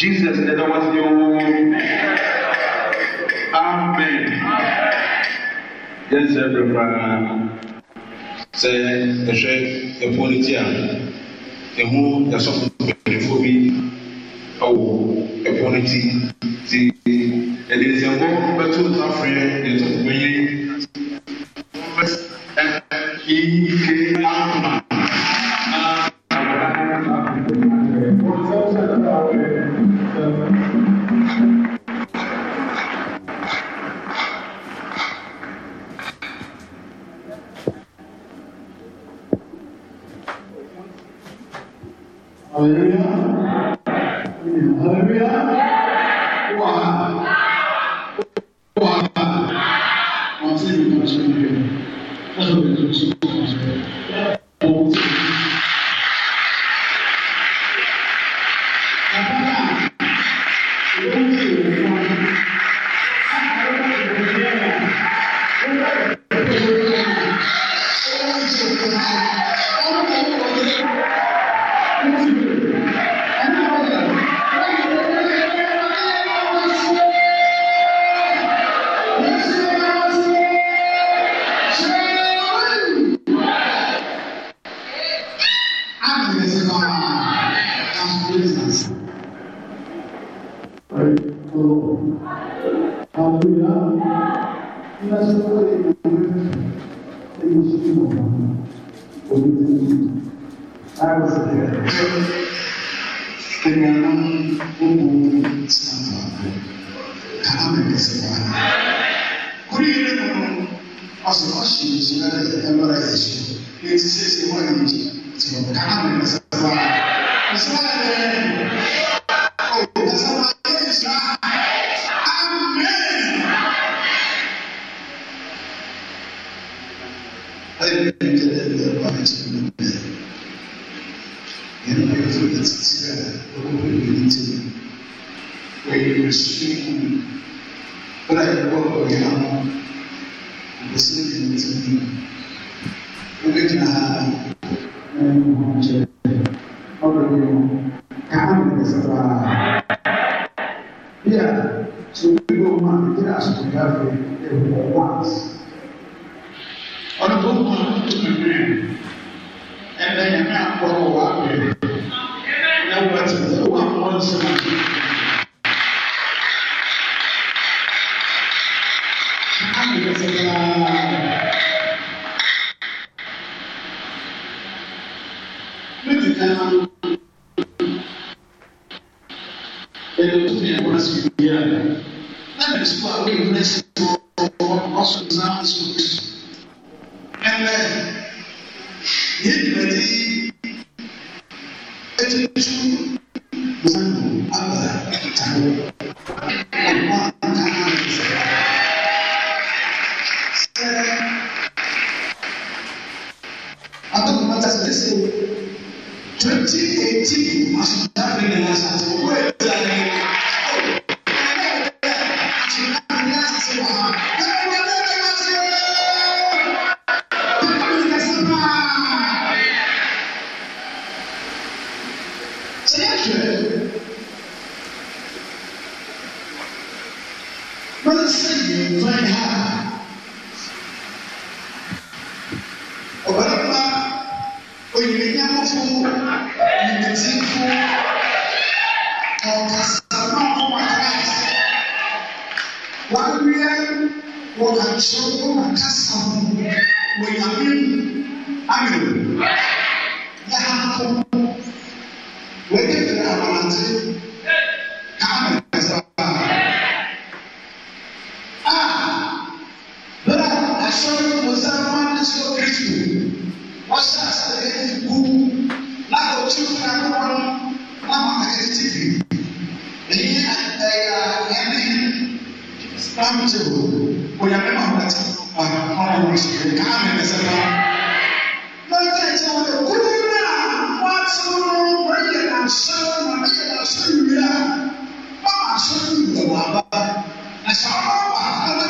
Jesus ẹ̀dá wá sí owó. Amen. Yẹ́n sẹ́ bẹ̀rẹ̀ pàrọ̀ sẹ́ ẹ̀hwẹ́ ẹ̀fọ́ ní tí a ẹ̀hún yasọ́fún bẹ̀rẹ̀fọ́ bi ọ̀wọ̀ ẹ̀fọ́ ní tí ti ẹ̀dẹ̀ nsẹ̀kọ́ bẹ̀tọ̀ tó Hallelujah. Hallelujah. Thank you. amen wọn ayé gbọ́dọ̀ yẹn àwọn òsì yẹn ti di wọn bẹ gyina ha wọn yẹn wọn kyerɛ ɔbɛ yẹn wọn kaa mi bɛ sɛ bia so obi bɛ wọn a gyina asopɔgya fɛ ɛwɔ wɔns ɔno bɛ wọn a tó bɛ bɛ ɛbɛ yɛn a kɔrɔ wɔ. 2018 must análise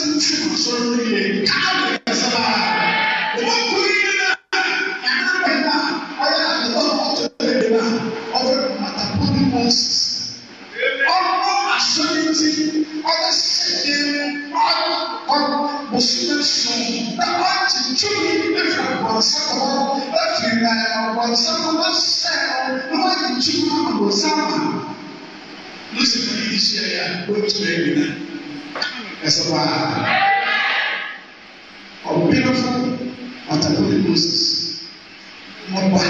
ti ti kò sọ lórí rẹ̀ káàdì ẹ̀sẹ̀ bá a. Ìwọ́n kú ní ilé náà, ẹ̀ka rẹ̀ náà, ọ̀yà àtẹ̀wọ́ ọ̀tọ̀ rẹ̀ náà, ọ̀bẹ mọ̀tà pọ́nì mọ́sì. Ọ̀pọ̀ asọ́nìtì, ọ̀bẹ sẹ́yẹ, ọ̀pọ̀ mùsùlùmí náà wọ́n ti ɛsɛ hɔ a ɔbɛnfo ɔtɛnɛ moses ɔba.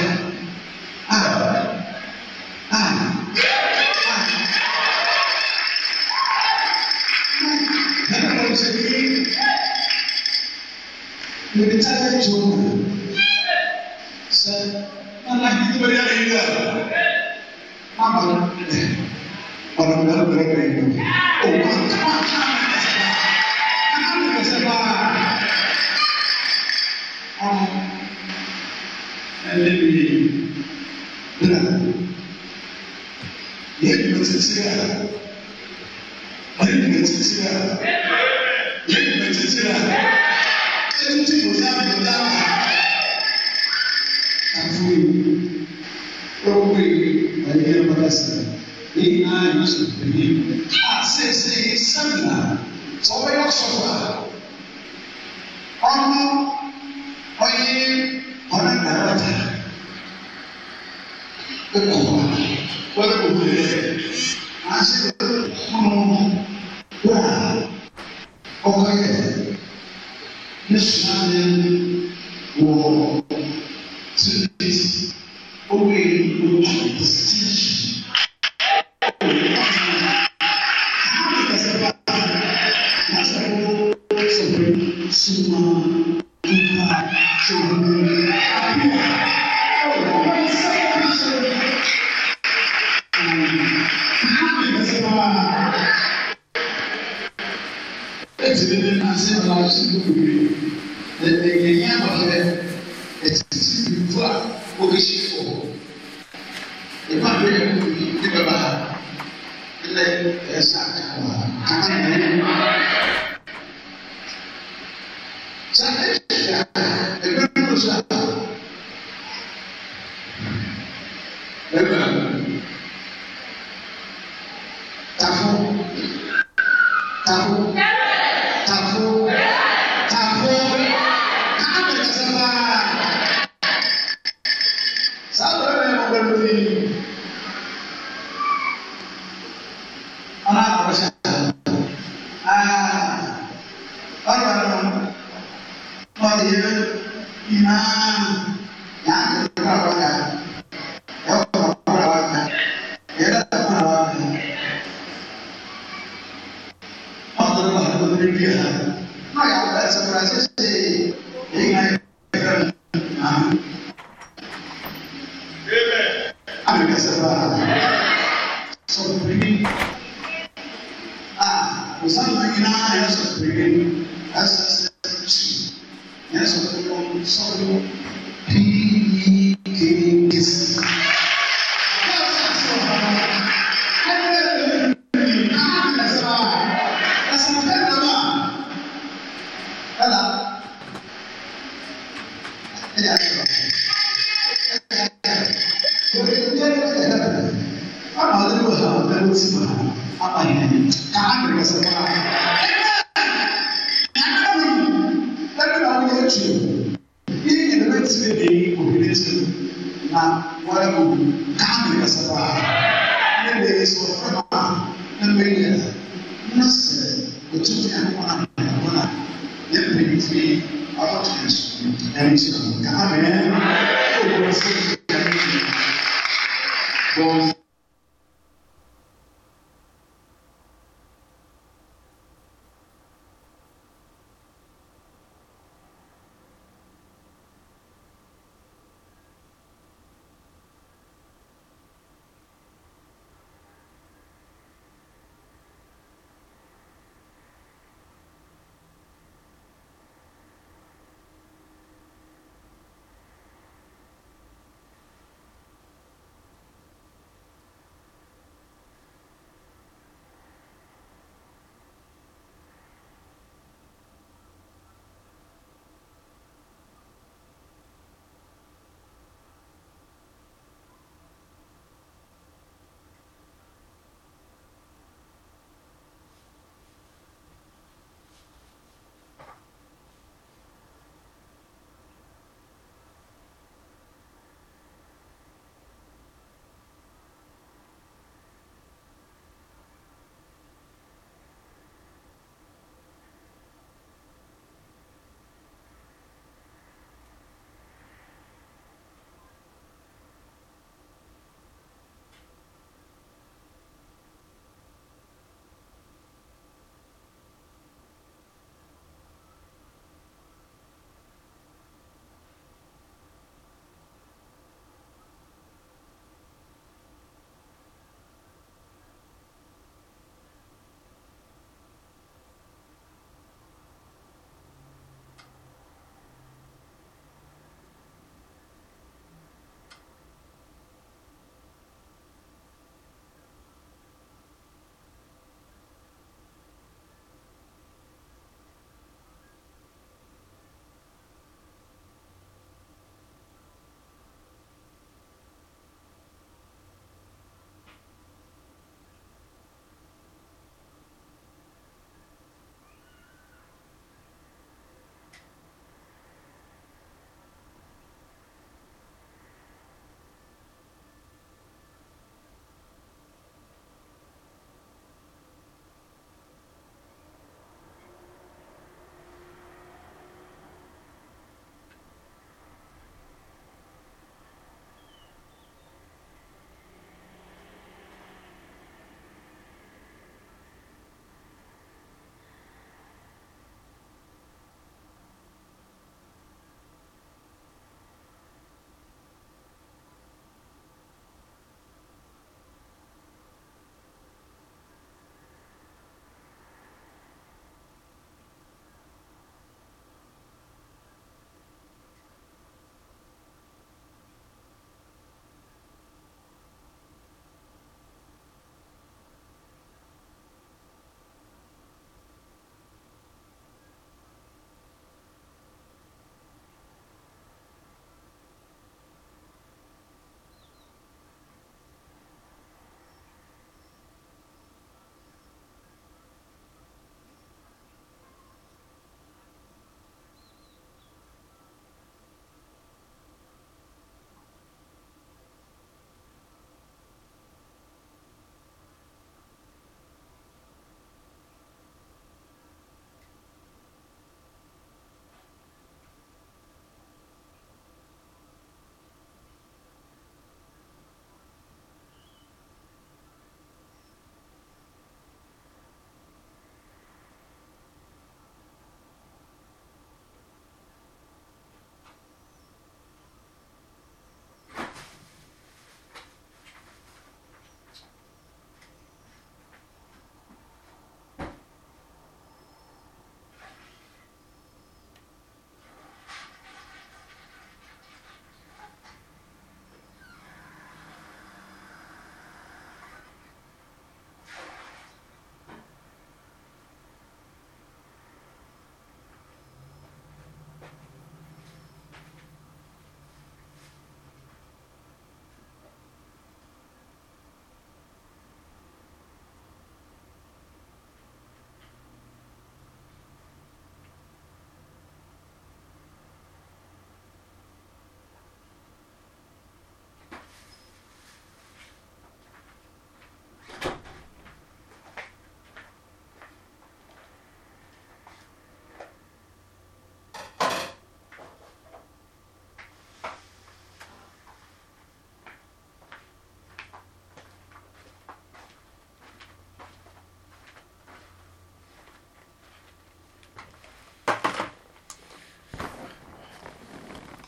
titira ɔyɛ ne titira yɛ ne titira ɛtutu boda boda afui ɔkui ɔyɛ yɛ ɔbɛsa ɛyina yɛ sɔ pɛlɛ a sese sanna sɔ wɔyɛ ɔsɔfo a ɔno ɔyɛ ɔna dawata ɛkɔ wɔn wɔn wɔn yɛ. I said, um, well, okay. This morning was two days away from the distinction. nipa bɛ yɛ mu yi ne bɛ ba ha Amen. deep Amen. ɛmɛ yɛ na sɛ otu di akɔ na akɔ na yɛ mpanyinfo yi akɔtɔ yɛ Amen.